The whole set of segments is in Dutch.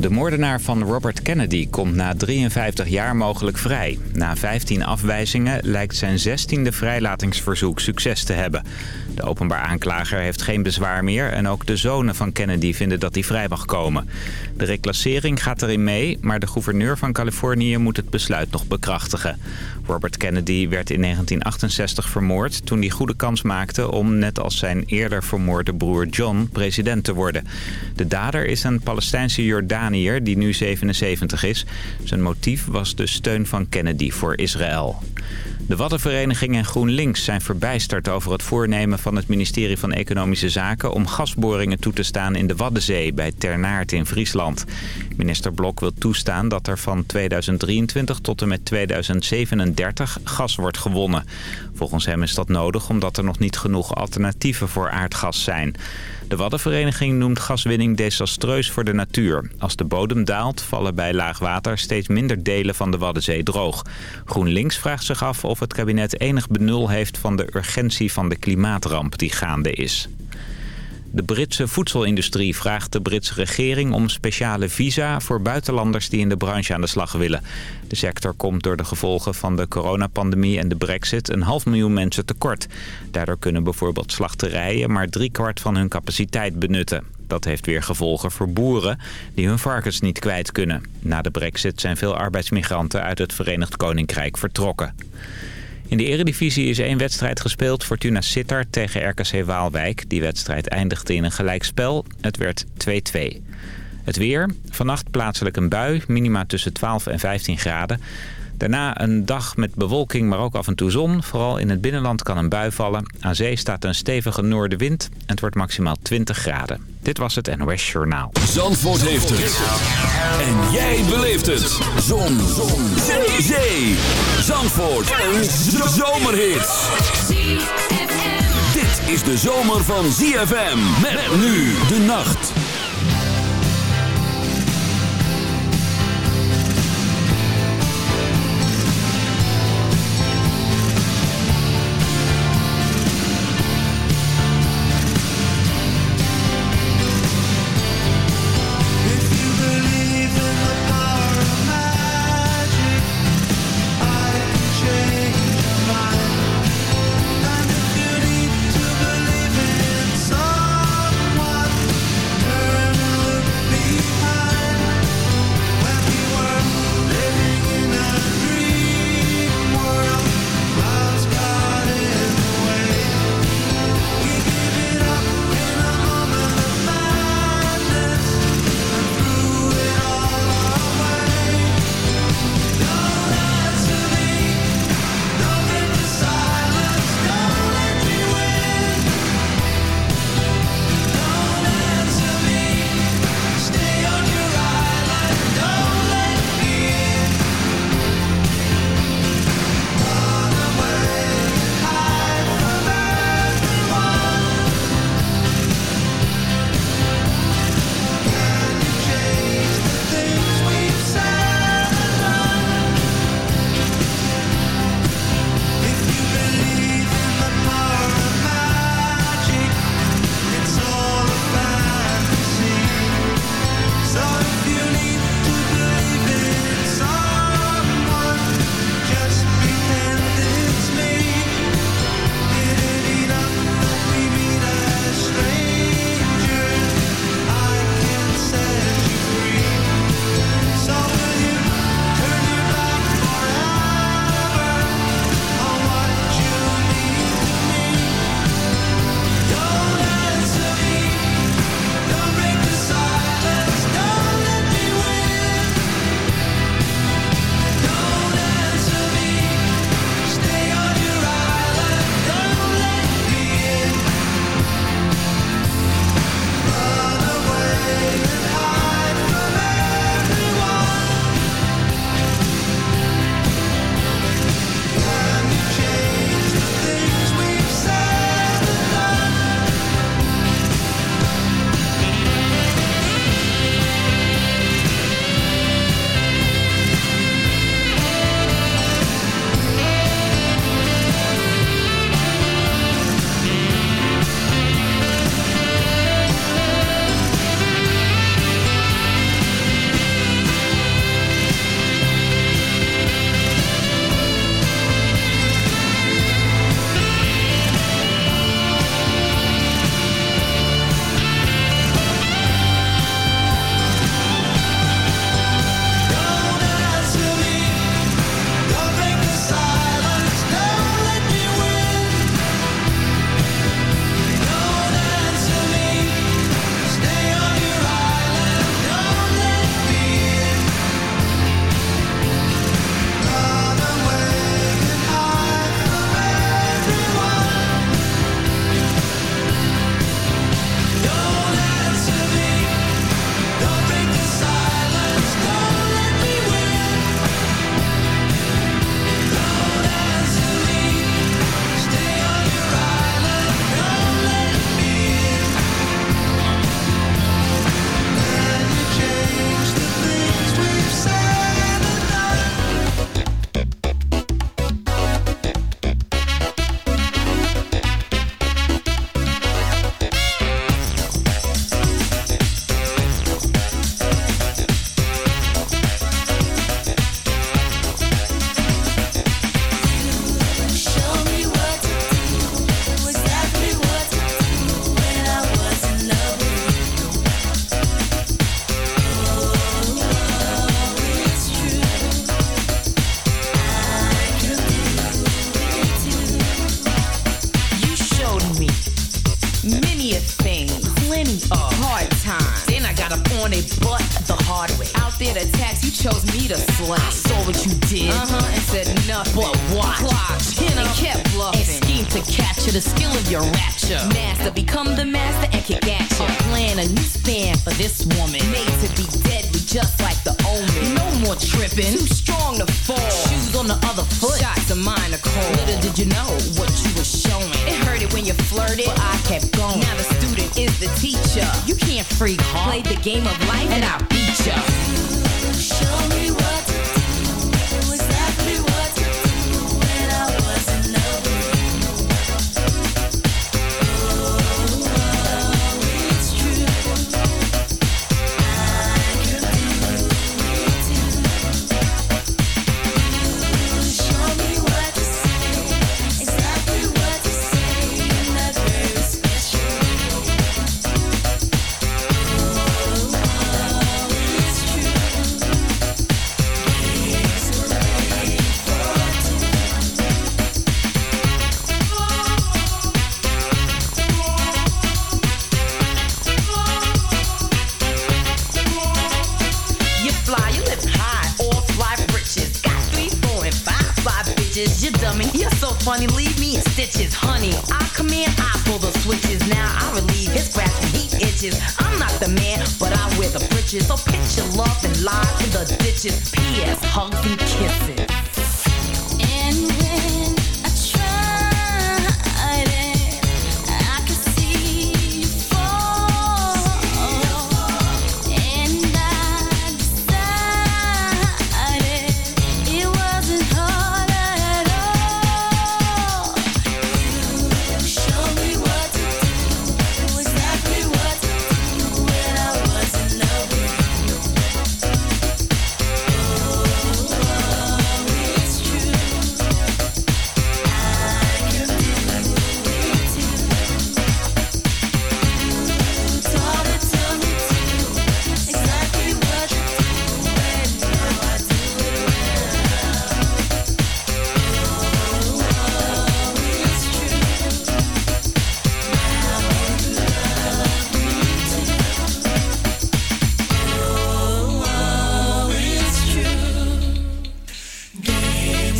De moordenaar van Robert Kennedy komt na 53 jaar mogelijk vrij. Na 15 afwijzingen lijkt zijn 16e vrijlatingsverzoek succes te hebben. De openbaar aanklager heeft geen bezwaar meer... en ook de zonen van Kennedy vinden dat hij vrij mag komen. De reclassering gaat erin mee... maar de gouverneur van Californië moet het besluit nog bekrachtigen. Robert Kennedy werd in 1968 vermoord... toen hij goede kans maakte om, net als zijn eerder vermoorde broer John... president te worden. De dader is een Palestijnse Die nu 77 is. Zijn motief was de steun van Kennedy voor Israël. De Waddenvereniging en GroenLinks zijn verbijsterd over het voornemen van het ministerie van Economische Zaken om gasboringen toe te staan in de Waddenzee bij Ternaert in Friesland. Minister Blok wil toestaan dat er van 2023 tot en met 2037 gas wordt gewonnen. Volgens hem is dat nodig omdat er nog niet genoeg alternatieven voor aardgas zijn. De Waddenvereniging noemt gaswinning desastreus voor de natuur. Als de bodem daalt, vallen bij laag water steeds minder delen van de Waddenzee droog. GroenLinks vraagt zich af of het kabinet enig benul heeft van de urgentie van de klimaatramp die gaande is. De Britse voedselindustrie vraagt de Britse regering om speciale visa voor buitenlanders die in de branche aan de slag willen. De sector komt door de gevolgen van de coronapandemie en de brexit een half miljoen mensen tekort. Daardoor kunnen bijvoorbeeld slachterijen maar driekwart van hun capaciteit benutten. Dat heeft weer gevolgen voor boeren die hun varkens niet kwijt kunnen. Na de brexit zijn veel arbeidsmigranten uit het Verenigd Koninkrijk vertrokken. In de eredivisie is één wedstrijd gespeeld. Fortuna Sittard tegen RKC Waalwijk. Die wedstrijd eindigde in een gelijkspel. Het werd 2-2. Het weer. Vannacht plaatselijk een bui. Minima tussen 12 en 15 graden. Daarna een dag met bewolking, maar ook af en toe zon. Vooral in het binnenland kan een bui vallen. Aan zee staat een stevige noordenwind en het wordt maximaal 20 graden. Dit was het NOS Journaal. Zandvoort heeft het. En jij beleeft het. Zon. zon. Zee. Zee. Zandvoort. Een zomerhit. Dit is de zomer van ZFM. Met nu de nacht.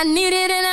I need it and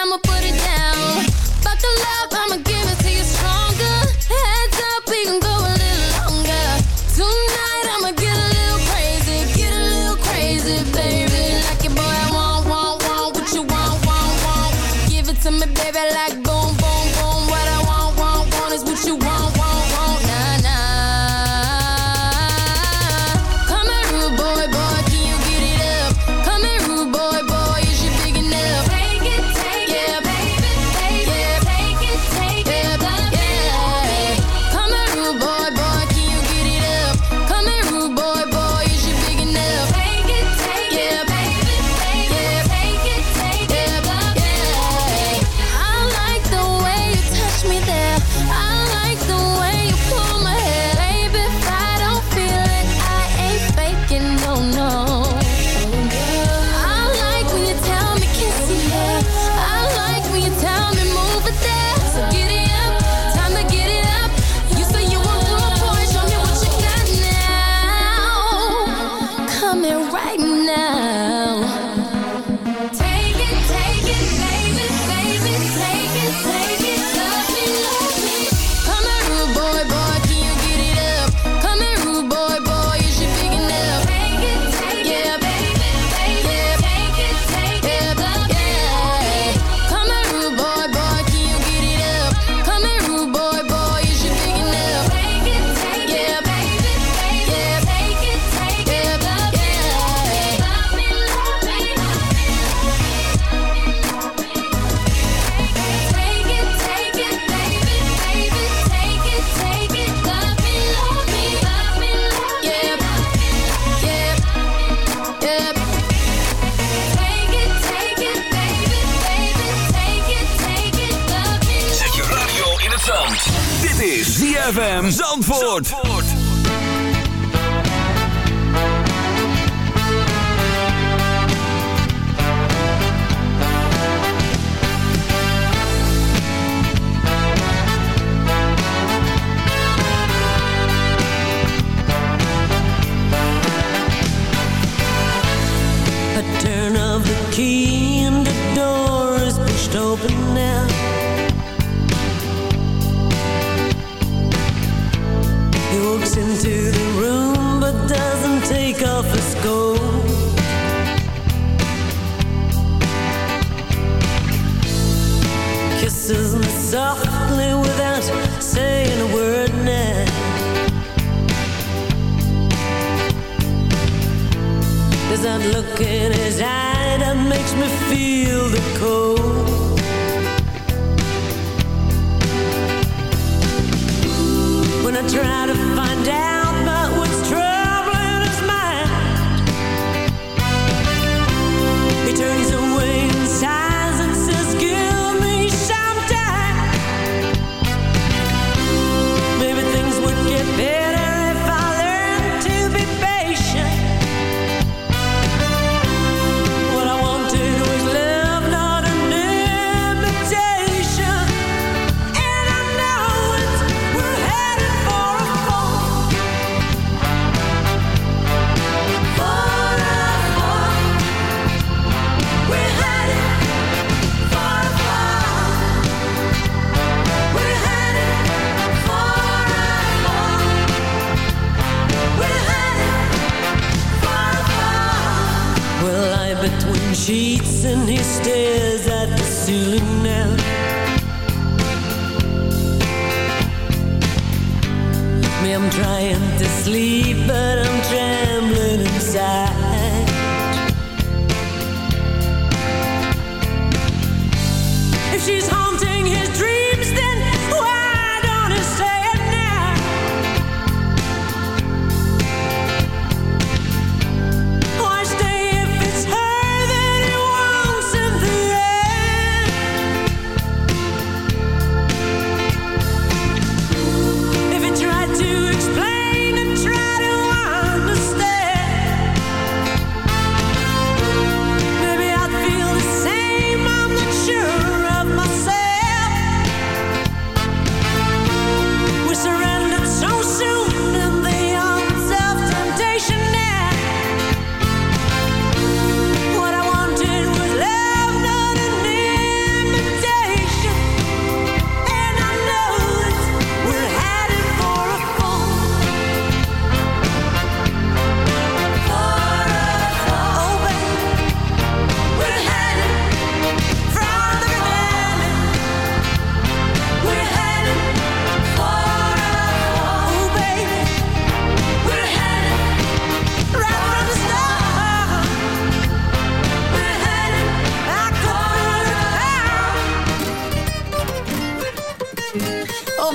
ZFM Zandvoort.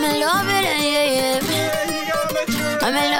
I'm in love with yeah, yeah. In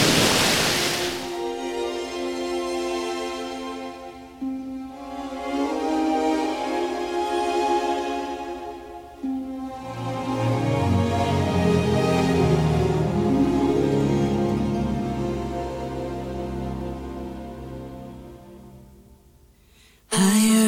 Higher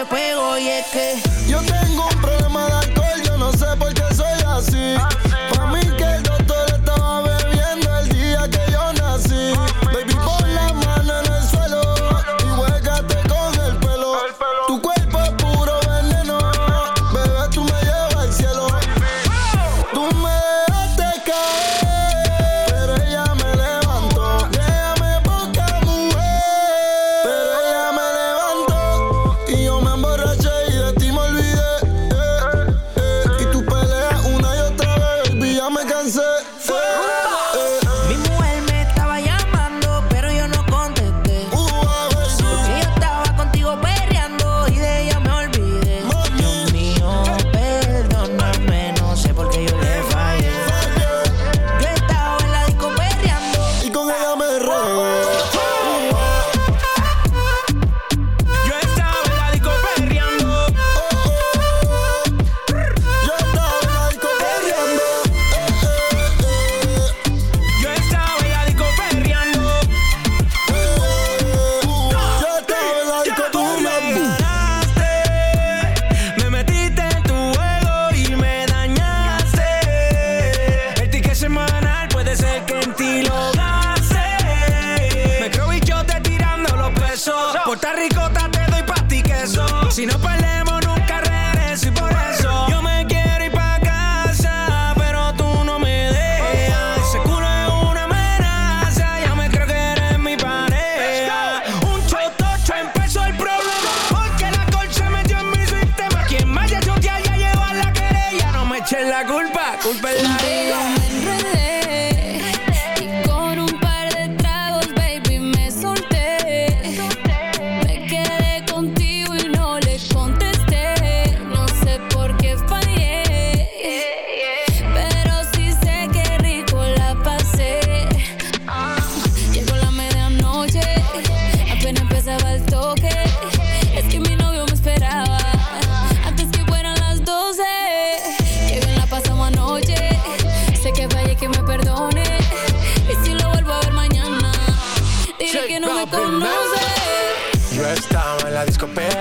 de y es que world.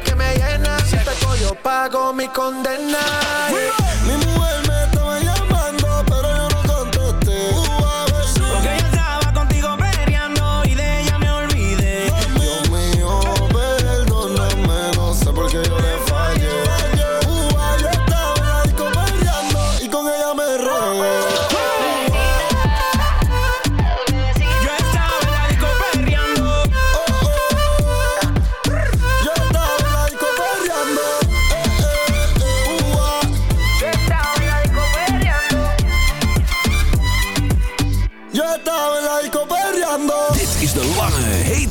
que me llena. Si te cojo, pago mi condena. Mi mujer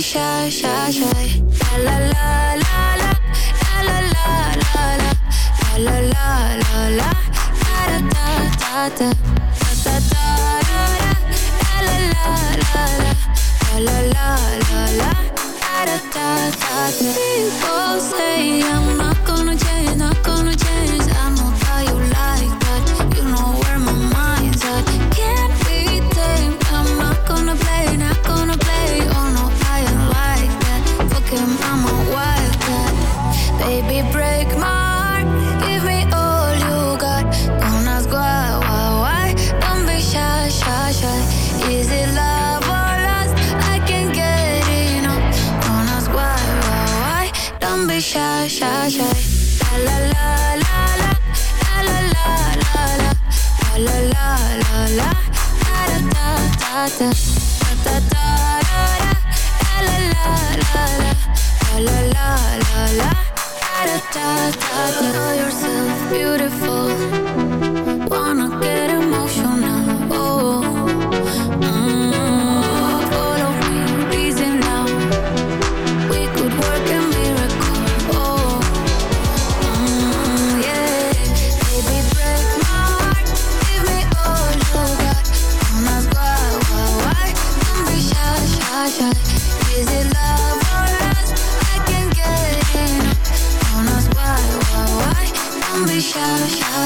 shy, shy, shy. La la la la, la la la la, la la la la, la da da da da, da da da da, la la la la, la la la la, la la, da da. People say I'm like the